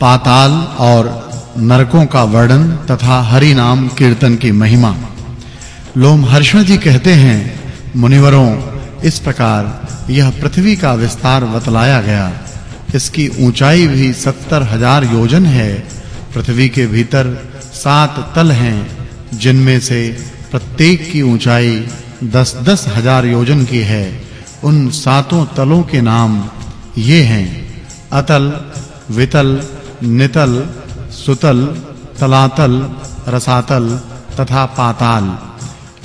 पाताल और नरकों का वर्णन तथा हरि नाम कीर्तन की महिमा। लोम हर्षण जी कहते हैं, मुनिवरों, इस प्रकार यह पृथ्वी का विस्तार बतलाया गया। इसकी ऊंचाई भी सत्तर हज़ार योजन है। पृथ्वी के भीतर सात तल हैं, जिनमें से प्रत्येक की ऊंचाई दस-दस हज़ार योजन की है। उन सातों तलों के नाम ये हैं, अतल, वितल नितल, सुतल, तलातल, रसातल तथा पाताल।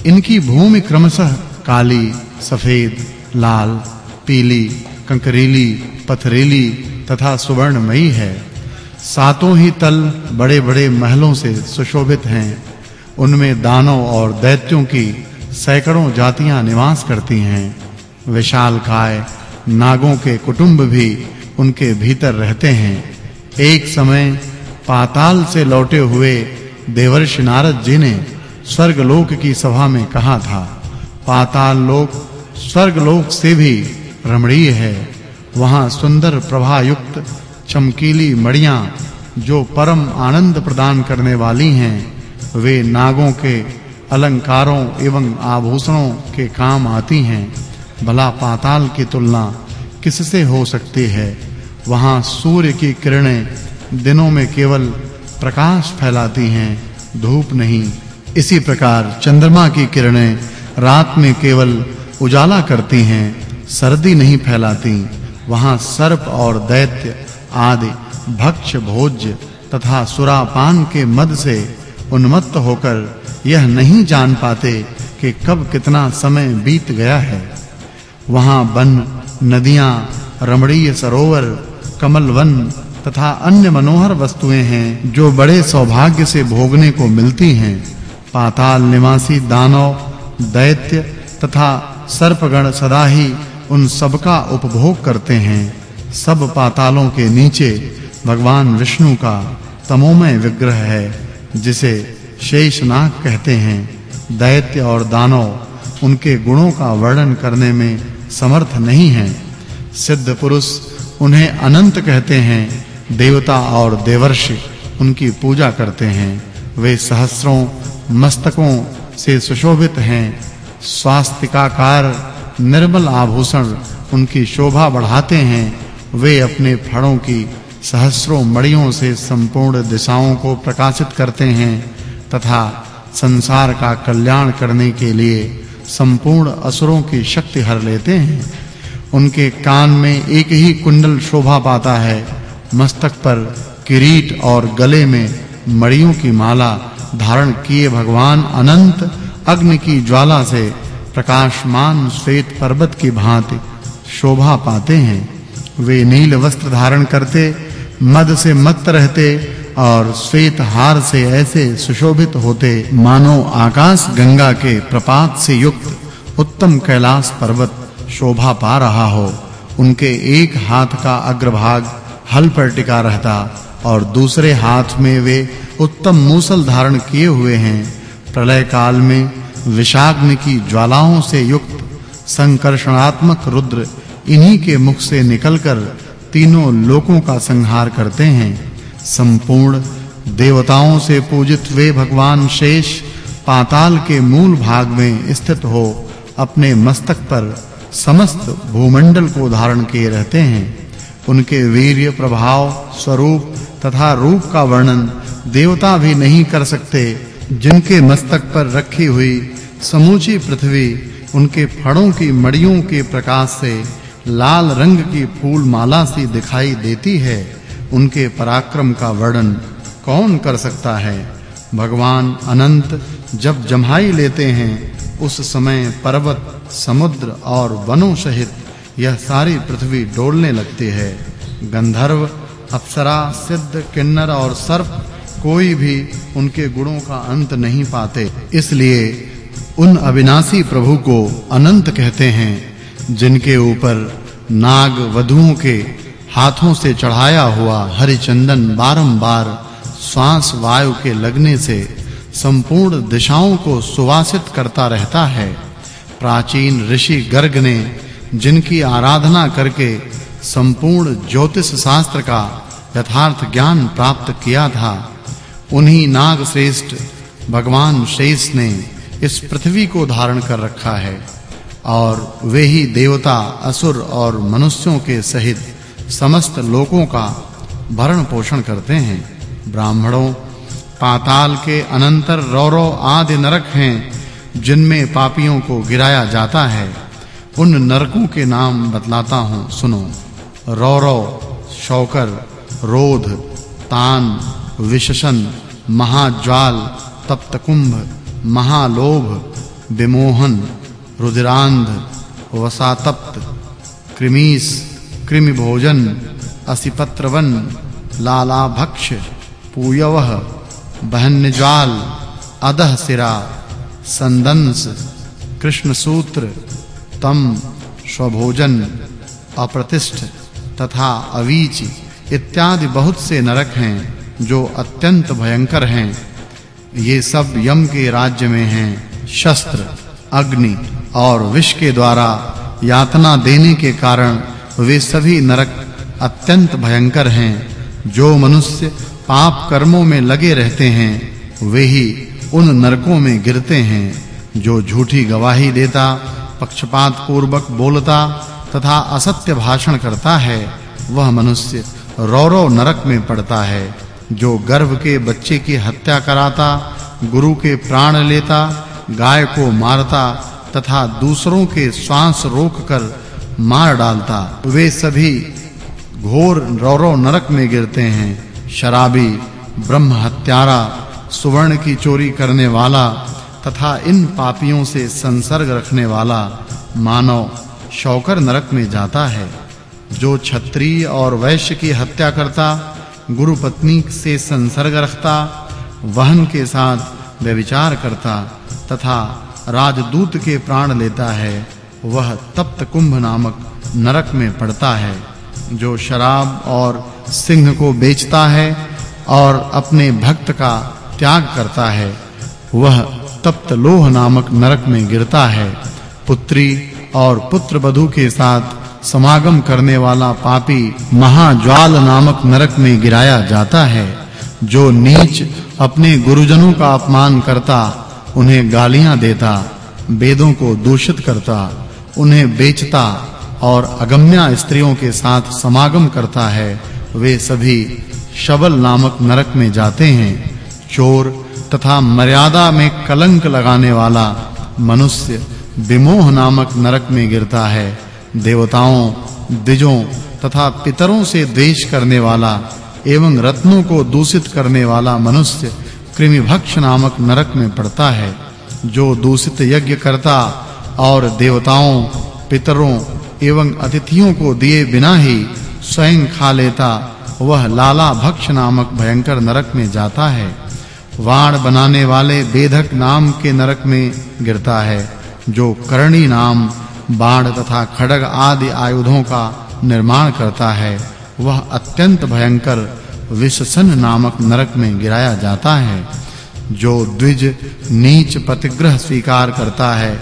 इनकी भूमि क्रमशः काली, सफ़ेद, लाल, पीली, कंकरीली, पथरीली तथा सुवर्णमयी है। सातों ही तल बड़े-बड़े महलों से सुशोभित हैं। उनमें दानव और दैत्यों की सैकड़ों जातियाँ निवास करती हैं। विशाल काय नागों के कुटुंब भी उनके भीतर रहते हैं। एक समय पाताल से लौटे हुए देवर्षि नारद जी ने स्वर्ग लोक की सभा में कहा था, पाताल लोक स्वर्ग लोक से भी रमणीय है। वहाँ सुंदर प्रभा युक्त चमकीली मड़ियाँ जो परम आनंद प्रदान करने वाली हैं, वे नागों के अलंकारों एवं आभूषणों के काम आती हैं। भला पाताल की तुलना किससे हो सकती है? वहाँ सूर्य की किरणें दिनों में केवल प्रकाश फैलाती हैं, धूप नहीं। इसी प्रकार चंद्रमा की किरणें रात में केवल उजाला करती हैं, सर्दी नहीं फैलाती। वहाँ सर्प और दैत्य आदि भक्ष भोज्य तथा सुरापान के मद से उन्मत्त होकर यह नहीं जान पाते कि कब कितना समय बीत गया है। वहाँ वन नदियाँ, रमणीय सरोवर कमल वन तथा अन्य मनोहर वस्तुएँ हैं जो बड़े सौभाग्य से भोगने को मिलती हैं। पाताल निवासी दानव, दैत्य तथा सर्पगण सदा ही उन सब का उपभोग करते हैं। सब पातालों के नीचे भगवान विष्णु का तमोमय विग्रह है, जिसे शेषनाग कहते हैं। दैत्य और दानव उनके गुणों का वर्णन करने में समर्थ नहीं हैं। सिद्ध पुरुष उन्हें अनंत कहते हैं, देवता और देवर्षि उनकी पूजा करते हैं। वे सहस्रों मस्तकों से सुशोभित हैं। स्वास्तिकाकार निर्मल आभूषण उनकी शोभा बढ़ाते हैं। वे अपने फड़ों की सहस्रों मड़ियों से संपूर्ण दिशाओं को प्रकाशित करते हैं तथा संसार का कल्याण करने के लिए संपूर्ण असुरों की शक्ति हर लेते हैं। उनके कान में एक ही कुंडल शोभा पाता है। मस्तक पर किरीट और गले में मड़ियों की माला धारण किए भगवान अनंत अग्नि की ज्वाला से प्रकाशमान श्वेत पर्वत की भांति शोभा पाते हैं। वे नील वस्त्र धारण करते, मद से मत रहते और श्वेत हार से ऐसे सुशोभित होते। मानो आकाश गंगा के प्रपात से युक्त उत्तम कैलाश पर्वत शोभा पा रहा हो। उनके एक हाथ का अग्रभाग हल पर टिका रहता और दूसरे हाथ में वे उत्तम मूसल धारण किए हुए हैं। प्रलय काल में विषाग्नि की ज्वालाओं से युक्त संकर्षणात्मक रुद्र इन्हीं के मुख से निकलकर तीनों लोकों का संहार करते हैं। संपूर्ण देवताओं से पूजित वे भगवान शेष पाताल के मूल भाग में स्थित हो अपने मस्तक पर समस्त भूमंडल को धारण किए रहते हैं। उनके वीर्य प्रभाव स्वरूप तथा रूप का वर्णन देवता भी नहीं कर सकते, जिनके मस्तक पर रखी हुई समूची पृथ्वी उनके फड़ों की मड़ियों के प्रकाश से लाल रंग की फूल माला सी दिखाई देती है। उनके पराक्रम का वर्णन कौन कर सकता है? भगवान अनंत जब जमाई लेते हैं उस समय पर्वत, समुद्र और वनों सहित यह सारी पृथ्वी डोलने लगती है। गंधर्व, अप्सरा, सिद्ध, किन्नर और सर्प कोई भी उनके गुणों का अंत नहीं पाते। इसलिए उन अविनाशी प्रभु को अनंत कहते हैं, जिनके ऊपर नाग वधुओं के हाथों से चढ़ाया हुआ हरि चंदन बारंबार श्वास वायु के लगने से संपूर्ण दिशाओं को सुवासित करता रहता है। प्राचीन ऋषि गर्ग ने जिनकी आराधना करके संपूर्ण ज्योतिष शास्त्र का यथार्थ ज्ञान प्राप्त किया था, उन्हीं नाग श्रेष्ठ भगवान शेष ने इस पृथ्वी को धारण कर रखा है और वे ही देवता, असुर और मनुष्यों के सहित समस्त लोकों का भरण पोषण करते हैं। ब्राह्मणों पाताल के अनंतर रौरव आदि नरक हैं, जिनमें पापियों को गिराया जाता है। उन नरकों के नाम बतलाता हूँ, सुनो। रौरव शौकर, रोध, तान विशशन महाज्वाल, तप्तकुंभ, महालोभ, विमोहन रुद्रांध वसातप्त, कृमीस कृमि भोजन असिपत्रवन, लालाभक्ष पूयवह बहन्यज्वाल अदह सिरा, संदंस कृष्ण सूत्र तम, स्वभोजन, अप्रतिष्ठ, तथा अवीच इत्यादि बहुत से नरक हैं, जो अत्यंत भयंकर हैं। ये सब यम के राज्य में हैं, शस्त्र, अग्नि और विष के द्वारा यातना देने के कारण वे सभी नरक अत्यंत भयंकर हैं, जो मनुष्य पाप कर्मों में लगे रहते हैं, वे ही उन नरकों में गिरते हैं, जो झूठी गवाही देता पक्षपात पूर्वक बोलता तथा असत्य भाषण करता है, वह मनुष्य रौरव नरक में पड़ता है, जो गर्भ के बच्चे की हत्या कराता, गुरु के प्राण लेता, गाय को मारता तथा दूसरों के श्वास रोककर मार डालता। वे सभी घोर रौरव नरक में गिरते हैं। शराबी ब्रह्म हत्यारा सुवर्ण की चोरी करने वाला तथा इन पापियों से संसर्ग रखने वाला मानव शौकर नरक में जाता है। जो क्षत्रिय और वैश्य की हत्या करता गुरु पत्नी से संसर्ग रखता, वहन के साथ व्यभिचार करता तथा राजदूत के प्राण लेता है, वह तप्त कुंभ नामक नरक में पड़ता है। जो शराब और सिंह को बेचता है और अपने भक्त का त्याग करता है, वह तप्त लोह नामक नरक में गिरता है। पुत्री और पुत्र वधु के साथ समागम करने वाला पापी महाज्वाल नामक नरक में गिराया जाता है। जो नीच अपने गुरुजनों का अपमान करता, उन्हें गालियाँ देता, वेदों को दूषित करता, उन्हें बेचता और अगम्या स्त्रियों के साथ समागम करता है, वे सभी शबल नामक नरक में जाते हैं। चोर तथा मर्यादा में कलंक लगाने वाला मनुष्य विमोह नामक नरक में गिरता है। देवताओं, द्विजों तथा पितरों से द्वेष करने वाला एवं रत्नों को दूषित करने वाला मनुष्य कृमिभक्ष नामक नरक में पड़ता है, जो दूषित यज्ञ करता और देवताओं, पितरों एवं अतिथियों को दिए बिना ही स्वयं खा लेता, वह लाला भक्ष नामक भयंकर नरक में जाता है। वाण बनाने वाले बेधक नाम के नरक में गिरता है, जो करणी नाम, बाण तथा खड़ग आदि आयुधों का निर्माण करता है, वह अत्यंत भयंकर विषसन नामक नरक में गिराया जाता है, जो द्विज नीच पतिग्रह स्वीकार करता है,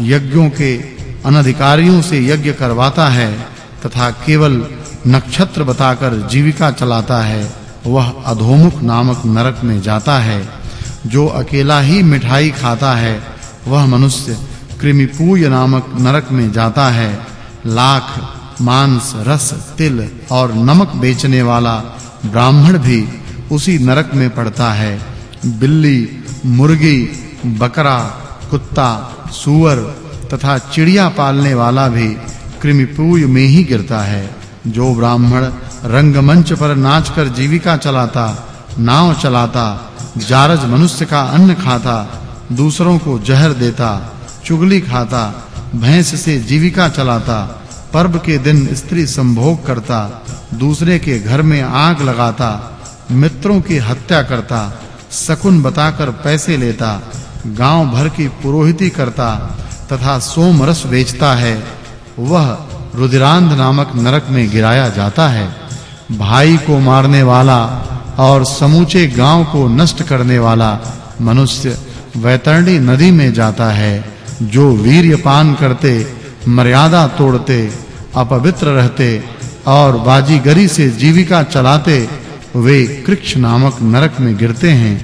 यज्ञों के अनधिकारियों से यज्ञ करवाता है तथा केवल नक्षत्र बताकर जीविका चलाता है, वह अधोमुख नामक नरक में जाता है, जो अकेला ही मिठाई खाता है, वह मनुष्य कृमिपूय नामक नरक में जाता है, लाख, मांस, रस, तिल और नमक बेचने वाला ब्राह्मण भी उसी नरक में पड़ता है। बिल्ली, मुर्गी, बकरा, कुत्ता, सूअर तथा चिड़िया पालने वाला भी कृमिपूय में ही गिरता है। जो ब्राह्मण रंगमंच पर नाचकर जीविका चलाता, नाव चलाता, जारज मनुष्य का अन्न खाता, दूसरों को जहर देता, चुगली खाता, भैंस से जीविका चलाता, पर्व के दिन स्त्री संभोग करता, दूसरे के घर में आग लगाता, मित्रों की हत्या करता, शकुन बताकर पैसे लेता, गाँव भर की पुरोहिती करता तथा सोम रस बेचता है, वह रुद्रांध नामक नरक में गिराया जाता है। भाई को मारने वाला और समूचे गाँव को नष्ट करने वाला मनुष्य वैतरणी नदी में जाता है, जो वीर्यपान करते, मर्यादा तोड़ते, अपवित्र रहते और बाजीगरी से जीविका चलाते, वे कृक्ष नामक नरक में गिरते हैं।